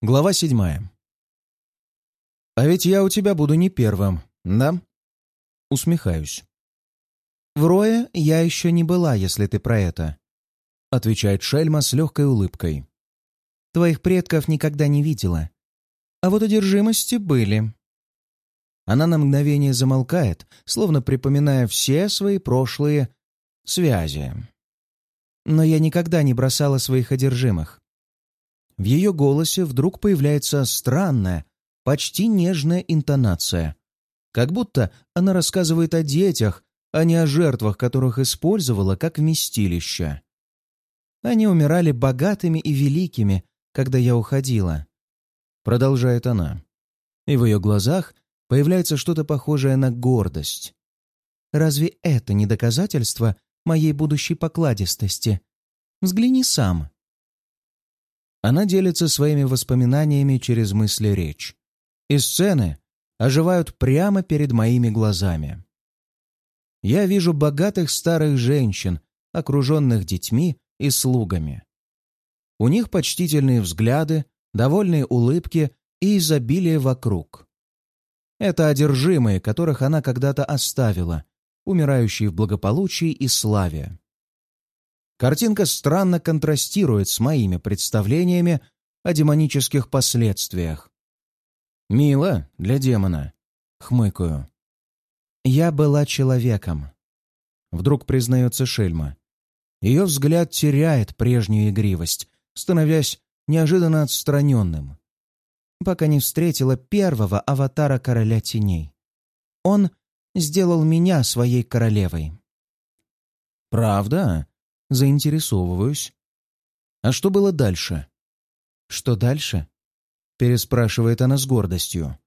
Глава седьмая. «А ведь я у тебя буду не первым, да?» Усмехаюсь. «В Рое я еще не была, если ты про это», — отвечает Шельма с легкой улыбкой. «Твоих предков никогда не видела. А вот одержимости были». Она на мгновение замолкает, словно припоминая все свои прошлые связи. Но я никогда не бросала своих одержимых. В ее голосе вдруг появляется странная, почти нежная интонация. Как будто она рассказывает о детях, а не о жертвах, которых использовала как вместилище. Они умирали богатыми и великими, когда я уходила. Продолжает она. И в ее глазах появляется что-то похожее на гордость. Разве это не доказательство моей будущей покладистости? Взгляни сам. Она делится своими воспоминаниями через мысли-речь. И сцены оживают прямо перед моими глазами. Я вижу богатых старых женщин, окруженных детьми и слугами. У них почтительные взгляды, довольные улыбки и изобилие вокруг. Это одержимые, которых она когда-то оставила, умирающие в благополучии и славе. Картинка странно контрастирует с моими представлениями о демонических последствиях. «Мило для демона», — хмыкаю. «Я была человеком», — вдруг признается Шельма. Ее взгляд теряет прежнюю игривость, становясь неожиданно отстраненным. Пока не встретила первого аватара Короля Теней. Он сделал меня своей королевой. «Правда?» Заинтересовываюсь. А что было дальше? Что дальше? Переспрашивает она с гордостью.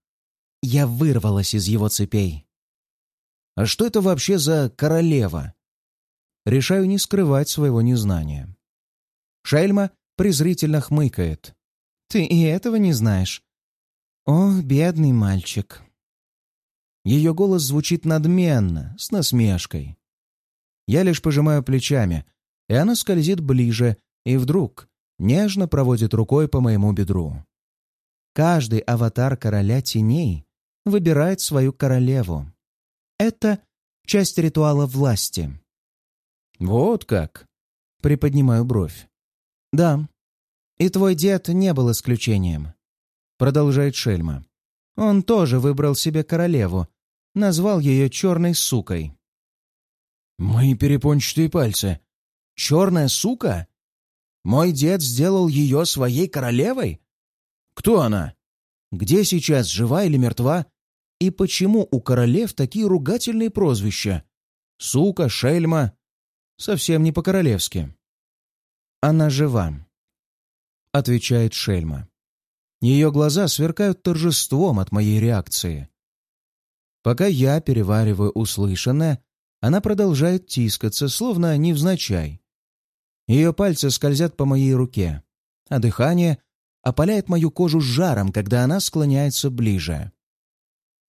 Я вырвалась из его цепей. А что это вообще за королева? Решаю не скрывать своего незнания. Шельма презрительно хмыкает. Ты и этого не знаешь? Ох, бедный мальчик. Ее голос звучит надменно, с насмешкой. Я лишь пожимаю плечами, и она скользит ближе, и вдруг нежно проводит рукой по моему бедру. Каждый аватар короля теней выбирает свою королеву. Это часть ритуала власти. «Вот как?» — приподнимаю бровь. «Да. И твой дед не был исключением», — продолжает Шельма. «Он тоже выбрал себе королеву, назвал ее черной сукой». «Мои перепончатые пальцы черная сука? Мой дед сделал ее своей королевой? Кто она? Где сейчас, жива или мертва? И почему у королев такие ругательные прозвища? Сука, шельма. Совсем не по-королевски. Она жива, — отвечает шельма. Ее глаза сверкают торжеством от моей реакции. Пока я перевариваю услышанное, она продолжает тискаться, словно невзначай. Ее пальцы скользят по моей руке, а дыхание опаляет мою кожу жаром, когда она склоняется ближе.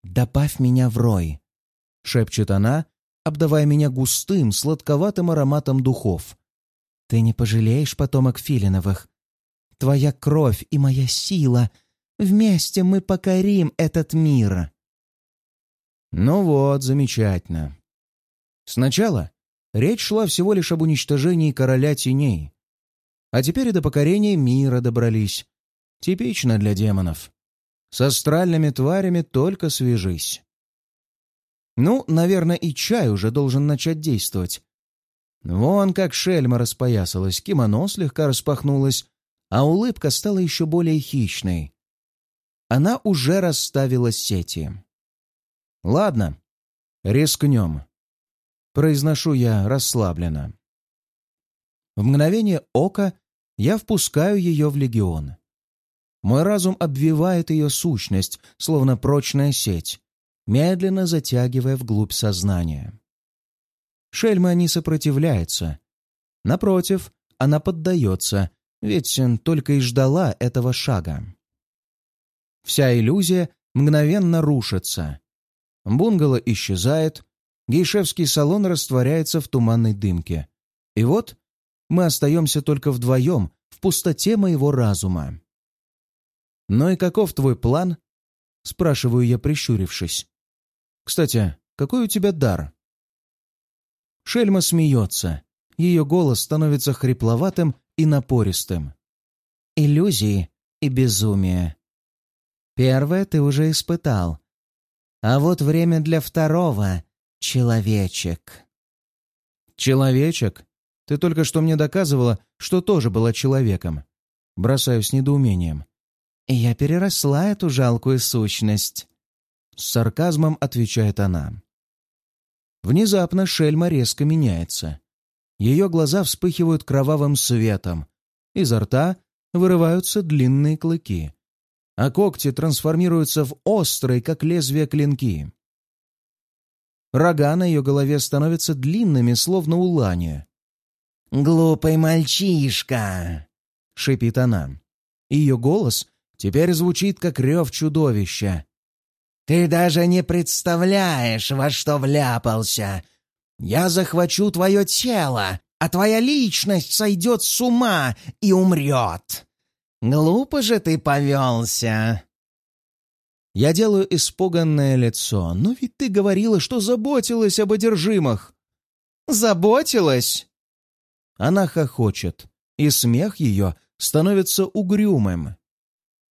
«Добавь меня в рой», — шепчет она, обдавая меня густым, сладковатым ароматом духов. «Ты не пожалеешь потомок Филиновых. Твоя кровь и моя сила. Вместе мы покорим этот мир». Ну вот, замечательно. Сначала Речь шла всего лишь об уничтожении короля теней. А теперь и до покорения мира добрались. Типично для демонов. С астральными тварями только свяжись. Ну, наверное, и чай уже должен начать действовать. Вон как шельма распоясалась, кимоно слегка распахнулось, а улыбка стала еще более хищной. Она уже расставила сети. Ладно, рискнем. Произношу я расслабленно. В мгновение ока я впускаю ее в легион. Мой разум обвивает ее сущность, словно прочная сеть, медленно затягивая вглубь сознания. Шельма не сопротивляется. Напротив, она поддается, ведь только и ждала этого шага. Вся иллюзия мгновенно рушится. Бунгало исчезает, Гейшевский салон растворяется в туманной дымке. И вот мы остаемся только вдвоем в пустоте моего разума. «Ну и каков твой план?» — спрашиваю я, прищурившись. «Кстати, какой у тебя дар?» Шельма смеется. Ее голос становится хрипловатым и напористым. «Иллюзии и безумие. Первое ты уже испытал. А вот время для второго — человечек». «Человечек? Ты только что мне доказывала, что тоже была человеком». Бросаю с недоумением. «Я переросла эту жалкую сущность», — с сарказмом отвечает она. Внезапно Шельма резко меняется. Ее глаза вспыхивают кровавым светом. Изо рта вырываются длинные клыки, а когти трансформируются в острые, как лезвие клинки. Рога на ее голове становятся длинными, словно у лани. «Глупый мальчишка!» — шипит она. Ее голос теперь звучит, как рев чудовища. «Ты даже не представляешь, во что вляпался! Я захвачу твое тело, а твоя личность сойдет с ума и умрет! Глупо же ты повелся!» Я делаю испуганное лицо, но ведь ты говорила, что заботилась об одержимых. Заботилась? Она хохочет, и смех ее становится угрюмым.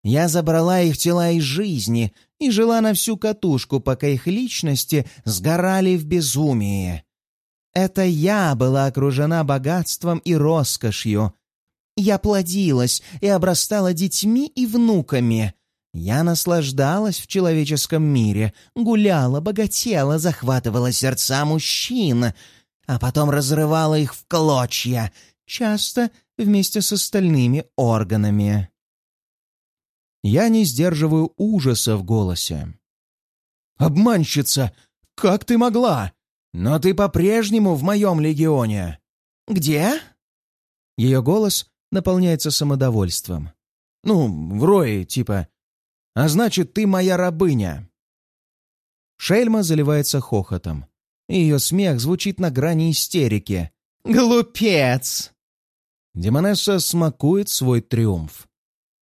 Я забрала их тела из жизни и жила на всю катушку, пока их личности сгорали в безумии. Это я была окружена богатством и роскошью. Я плодилась и обрастала детьми и внуками. Я наслаждалась в человеческом мире, гуляла, богатела, захватывала сердца мужчин, а потом разрывала их в клочья, часто вместе с остальными органами. Я не сдерживаю ужаса в голосе. «Обманщица! Как ты могла? Но ты по-прежнему в моем легионе!» «Где?» Ее голос наполняется самодовольством. «Ну, в рое, типа. А значит, ты моя рабыня!» Шельма заливается хохотом. Ее смех звучит на грани истерики. «Глупец!» Демонесса смакует свой триумф.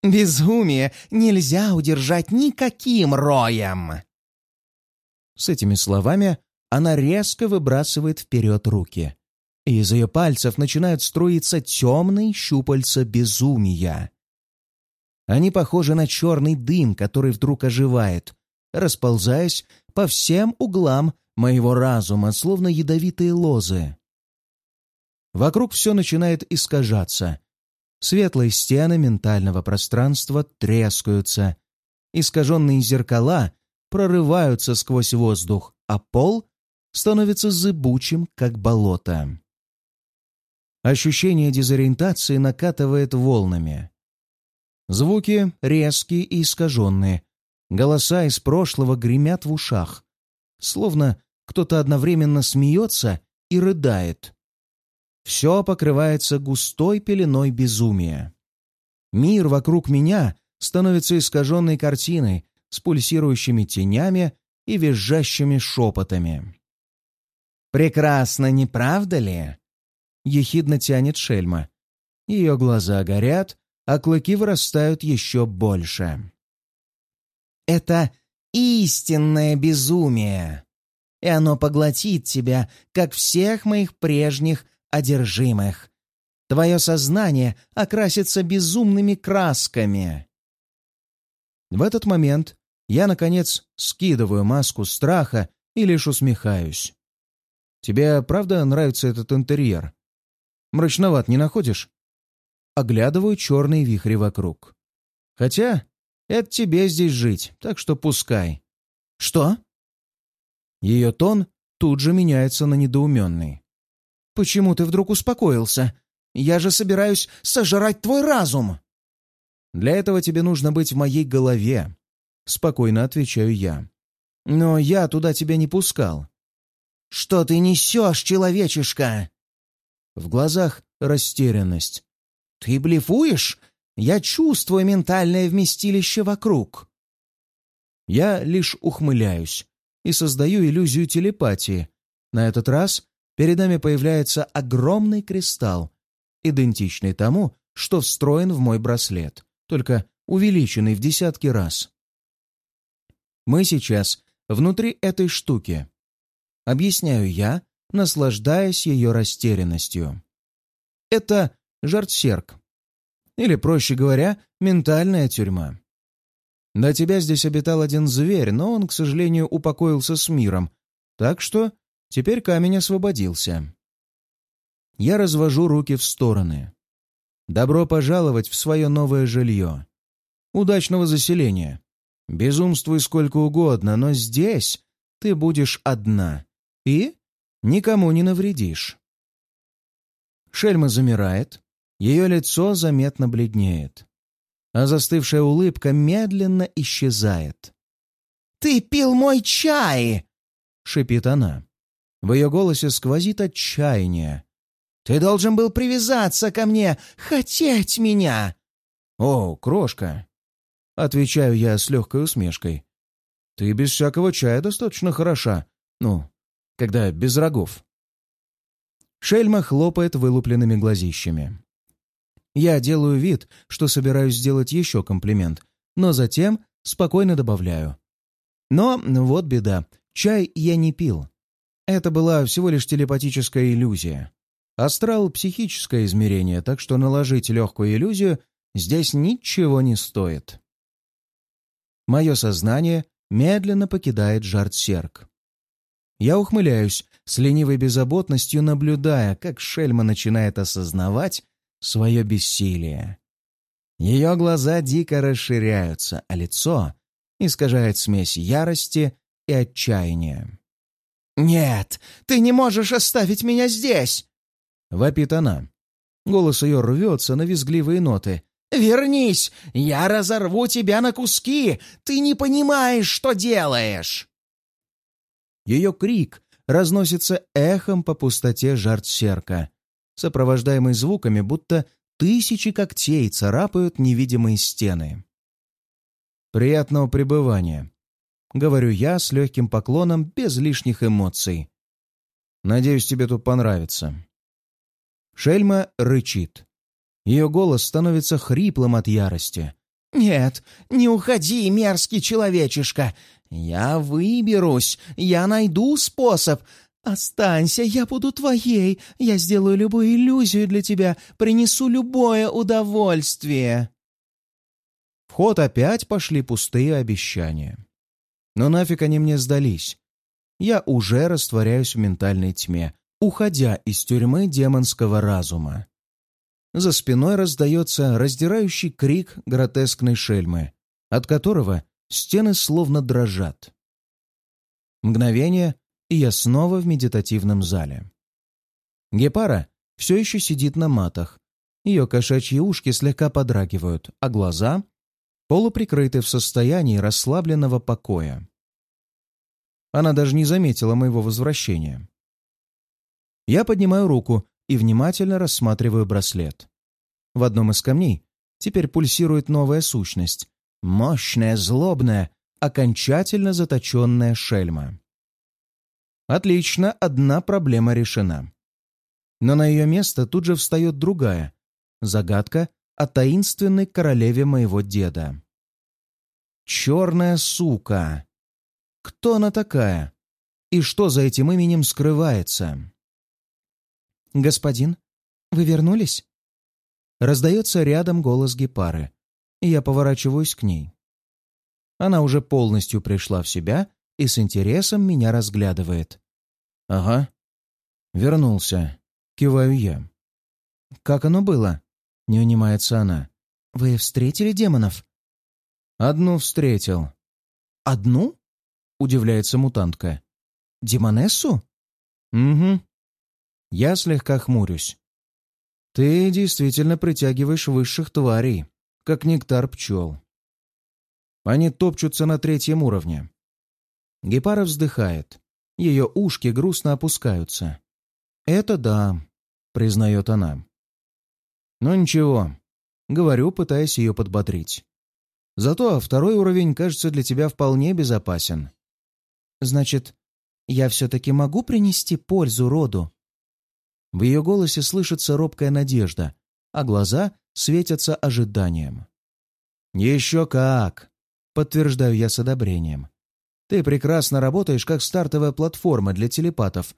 Безумие нельзя удержать никаким роем!» С этими словами она резко выбрасывает вперед руки, и из ее пальцев начинают струиться темные щупальца безумия. Они похожи на черный дым, который вдруг оживает, расползаясь по всем углам моего разума, словно ядовитые лозы. Вокруг все начинает искажаться, Светлые стены ментального пространства трескаются. Искаженные зеркала прорываются сквозь воздух, а пол становится зыбучим, как болото. Ощущение дезориентации накатывает волнами. Звуки резкие и искаженные. Голоса из прошлого гремят в ушах. Словно кто-то одновременно смеется и рыдает. Все покрывается густой пеленой безумия. Мир вокруг меня становится искаженной картиной с пульсирующими тенями и визжащими шепотами. «Прекрасно, не правда ли?» — ехидно тянет Шельма. Ее глаза горят, а клыки вырастают еще больше. «Это истинное безумие, и оно поглотит тебя, как всех моих прежних одержимых. Твое сознание окрасится безумными красками. В этот момент я, наконец, скидываю маску страха и лишь усмехаюсь. Тебе правда нравится этот интерьер? Мрачноват не находишь? Оглядываю черные вихри вокруг. Хотя это тебе здесь жить, так что пускай. Что? Ее тон тут же меняется на недоуменный. «Почему ты вдруг успокоился? Я же собираюсь сожрать твой разум!» «Для этого тебе нужно быть в моей голове», — спокойно отвечаю я. «Но я туда тебя не пускал». «Что ты несешь, человечишка?» В глазах растерянность. «Ты блефуешь? Я чувствую ментальное вместилище вокруг». Я лишь ухмыляюсь и создаю иллюзию телепатии. На этот раз перед нами появляется огромный кристалл, идентичный тому, что встроен в мой браслет, только увеличенный в десятки раз. Мы сейчас внутри этой штуки. Объясняю я, наслаждаясь ее растерянностью. Это жартсерк. Или, проще говоря, ментальная тюрьма. До тебя здесь обитал один зверь, но он, к сожалению, упокоился с миром, так что теперь камень освободился. Я развожу руки в стороны. Добро пожаловать в свое новое жилье. Удачного заселения. Безумствуй сколько угодно, но здесь ты будешь одна. И никому не навредишь. Шельма замирает, ее лицо заметно бледнеет, а застывшая улыбка медленно исчезает. «Ты пил мой чай!» — шипит она. В ее голосе сквозит отчаяние. «Ты должен был привязаться ко мне, хотеть меня!» «О, крошка!» — отвечаю я с легкой усмешкой. «Ты без всякого чая достаточно хороша. Ну, когда без рогов». Шельма хлопает вылупленными глазищами. Я делаю вид, что собираюсь сделать еще комплимент, но затем спокойно добавляю. Но вот беда. Чай я не пил. Это была всего лишь телепатическая иллюзия. Астрал — психическое измерение, так что наложить легкую иллюзию здесь ничего не стоит. Мое сознание медленно покидает Жартсерк. Я ухмыляюсь, с ленивой беззаботностью наблюдая, как Шельма начинает осознавать свое бессилие. Ее глаза дико расширяются, а лицо искажает смесь ярости и отчаяния. «Нет, ты не можешь оставить меня здесь!» — вопит она. Голос ее рвется на визгливые ноты. «Вернись! Я разорву тебя на куски! Ты не понимаешь, что делаешь!» Ее крик разносится эхом по пустоте жартсерка, сопровождаемый звуками, будто тысячи когтей царапают невидимые стены. «Приятного пребывания», — говорю я с легким поклоном, без лишних эмоций. «Надеюсь, тебе тут понравится». Шельма рычит. Ее голос становится хриплым от ярости. «Нет, не уходи, мерзкий человечишка! «Я выберусь, я найду способ. Останься, я буду твоей, я сделаю любую иллюзию для тебя, принесу любое удовольствие». В ход опять пошли пустые обещания. Но нафиг они мне сдались. Я уже растворяюсь в ментальной тьме, уходя из тюрьмы демонского разума. За спиной раздается раздирающий крик гротескной шельмы, от которого Стены словно дрожат. Мгновение, и я снова в медитативном зале. Гепара все еще сидит на матах. Ее кошачьи ушки слегка подрагивают, а глаза полуприкрыты в состоянии расслабленного покоя. Она даже не заметила моего возвращения. Я поднимаю руку и внимательно рассматриваю браслет. В одном из камней теперь пульсирует новая сущность, Мощная, злобная, окончательно заточенная шельма. Отлично, одна проблема решена. Но на ее место тут же встает другая. Загадка о таинственной королеве моего деда. Черная сука. Кто она такая? И что за этим именем скрывается? «Господин, вы вернулись?» Раздается рядом голос гепары, и я поворачиваюсь к ней. Она уже полностью пришла в себя и с интересом меня разглядывает. «Ага. Вернулся. Киваю я». «Как оно было?» — не унимается она. «Вы встретили демонов?» «Одну встретил». «Одну?» — удивляется мутантка. «Демонессу?» «Угу». Я слегка хмурюсь. «Ты действительно притягиваешь высших тварей как нектар пчел. Они топчутся на третьем уровне. Гепара вздыхает. Ее ушки грустно опускаются. «Это да», — признает она. «Ну ничего», — говорю, пытаясь ее подбодрить. «Зато второй уровень кажется для тебя вполне безопасен». «Значит, я все-таки могу принести пользу роду?» В ее голосе слышится робкая надежда, а глаза светятся ожиданием. «Еще как!» — подтверждаю я с одобрением. «Ты прекрасно работаешь как стартовая платформа для телепатов,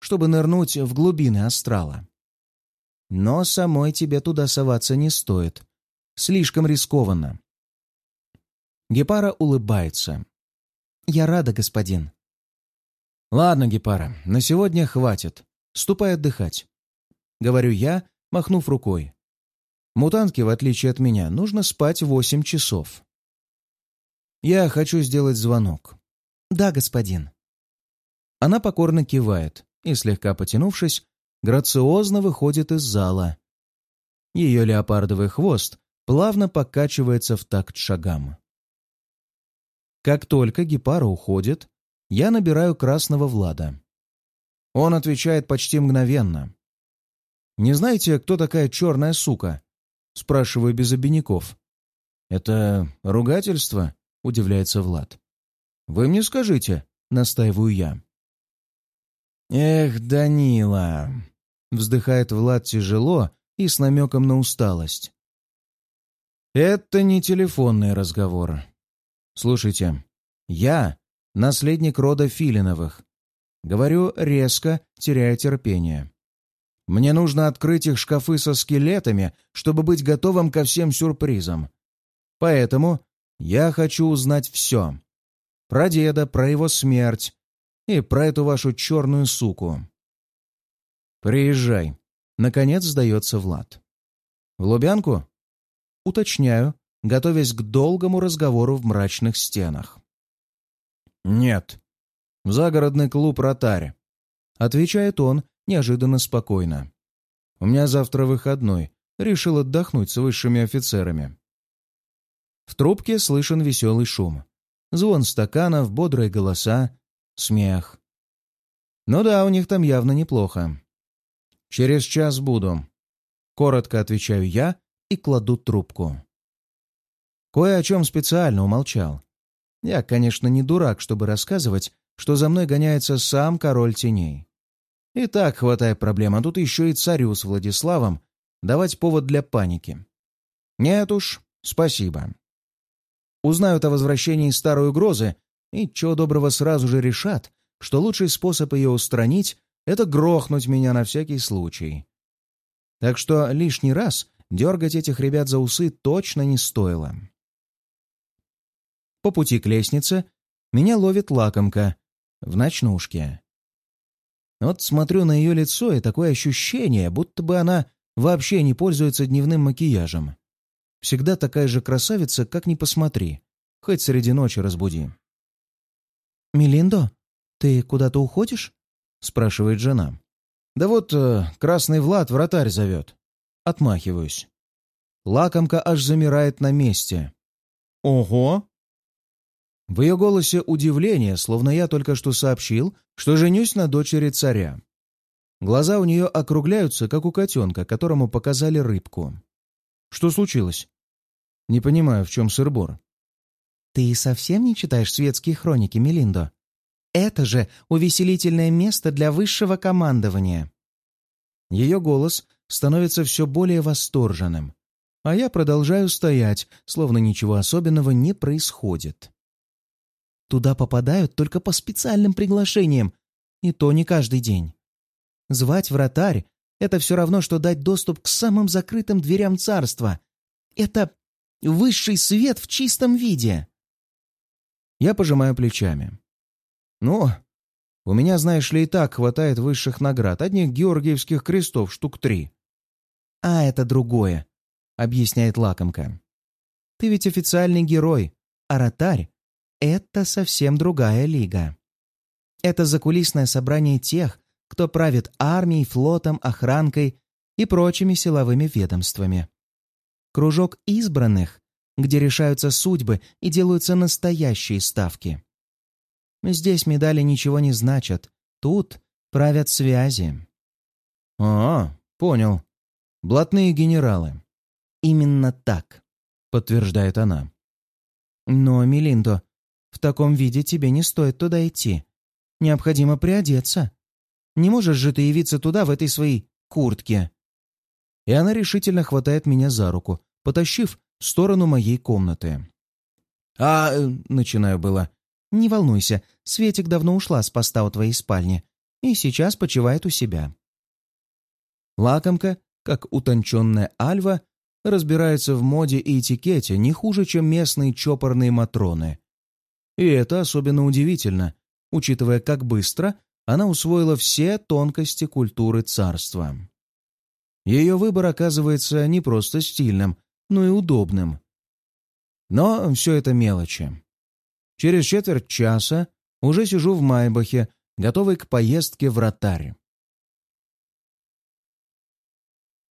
чтобы нырнуть в глубины астрала. Но самой тебе туда соваться не стоит. Слишком рискованно». Гепара улыбается. «Я рада, господин». «Ладно, Гепара, на сегодня хватит. Ступай отдыхать», — говорю я, махнув рукой. Мутантке, в отличие от меня, нужно спать восемь часов. Я хочу сделать звонок. Да, господин. Она покорно кивает и, слегка потянувшись, грациозно выходит из зала. Ее леопардовый хвост плавно покачивается в такт шагам. Как только гепара уходит, я набираю красного Влада. Он отвечает почти мгновенно. «Не знаете, кто такая черная сука?» Спрашиваю без обиняков. «Это ругательство?» — удивляется Влад. «Вы мне скажите», — настаиваю я. «Эх, Данила!» — вздыхает Влад тяжело и с намеком на усталость. «Это не телефонный разговор. Слушайте, я наследник рода Филиновых. Говорю резко, теряя терпение. Мне нужно открыть их шкафы со скелетами, чтобы быть готовым ко всем сюрпризам. Поэтому я хочу узнать все. Про деда, про его смерть и про эту вашу черную суку. Приезжай. Наконец сдается Влад. В Лубянку? Уточняю, готовясь к долгому разговору в мрачных стенах. Нет. В загородный клуб «Ротарь», — отвечает он, неожиданно спокойно. «У меня завтра выходной. Решил отдохнуть с высшими офицерами». В трубке слышен веселый шум. Звон стаканов, бодрые голоса, смех. Ну да, у них там явно неплохо. «Через час буду», — коротко отвечаю я и кладу трубку. Кое о чем специально умолчал. Я, конечно, не дурак, чтобы рассказывать, что за мной гоняется сам король теней. И так хватает проблем, а тут еще и царю с Владиславом давать повод для паники. Нет уж, спасибо. Узнают о возвращении старой угрозы и, чего доброго, сразу же решат, что лучший способ ее устранить — это грохнуть меня на всякий случай. Так что лишний раз дергать этих ребят за усы точно не стоило. По пути к лестнице меня ловит лакомка в ночнушке. Вот смотрю на ее лицо, и такое ощущение, будто бы она вообще не пользуется дневным макияжем. Всегда такая же красавица, как ни посмотри. Хоть среди ночи разбуди. «Мелиндо, ты куда-то уходишь?» — спрашивает жена. «Да вот э, красный Влад вратарь зовет». Отмахиваюсь. Лакомка аж замирает на месте. «Ого!» В ее голосе удивление, словно я только что сообщил, что женюсь на дочери царя. Глаза у нее округляются, как у котенка, которому показали рыбку. Что случилось? Не понимаю, в чем сыр-бор. Ты совсем не читаешь светские хроники, Мелиндо? Это же увеселительное место для высшего командования. Ее голос становится все более восторженным, а я продолжаю стоять, словно ничего особенного не происходит. Туда попадают только по специальным приглашениям, и то не каждый день. Звать вратарь — это все равно, что дать доступ к самым закрытым дверям царства. Это высший свет в чистом виде. Я пожимаю плечами. Ну, у меня, знаешь ли, и так хватает высших наград, одних георгиевских крестов штук три. А это другое, — объясняет лакомка. Ты ведь официальный герой, а ротарь это совсем другая лига. Это закулисное собрание тех, кто правит армией, флотом, охранкой и прочими силовыми ведомствами. Кружок избранных, где решаются судьбы и делаются настоящие ставки. Здесь медали ничего не значат, тут правят связи. «А, понял. Блатные генералы». «Именно так», — подтверждает она. «Но, Мелиндо, в таком виде тебе не стоит туда идти. Необходимо приодеться. Не можешь же ты явиться туда в этой своей куртке». И она решительно хватает меня за руку, потащив в сторону моей комнаты. «А...» — начинаю было. «Не волнуйся, Светик давно ушла с поста у твоей спальни и сейчас почивает у себя». Лакомка, как утонченная альва, разбирается в моде и этикете не хуже, чем местные чопорные матроны. И это особенно удивительно, учитывая, как быстро она усвоила все тонкости культуры царства. Ее выбор оказывается не просто стильным, но и удобным. Но все это мелочи. Через четверть часа уже сижу в Майбахе, готовый к поездке в Ротарь.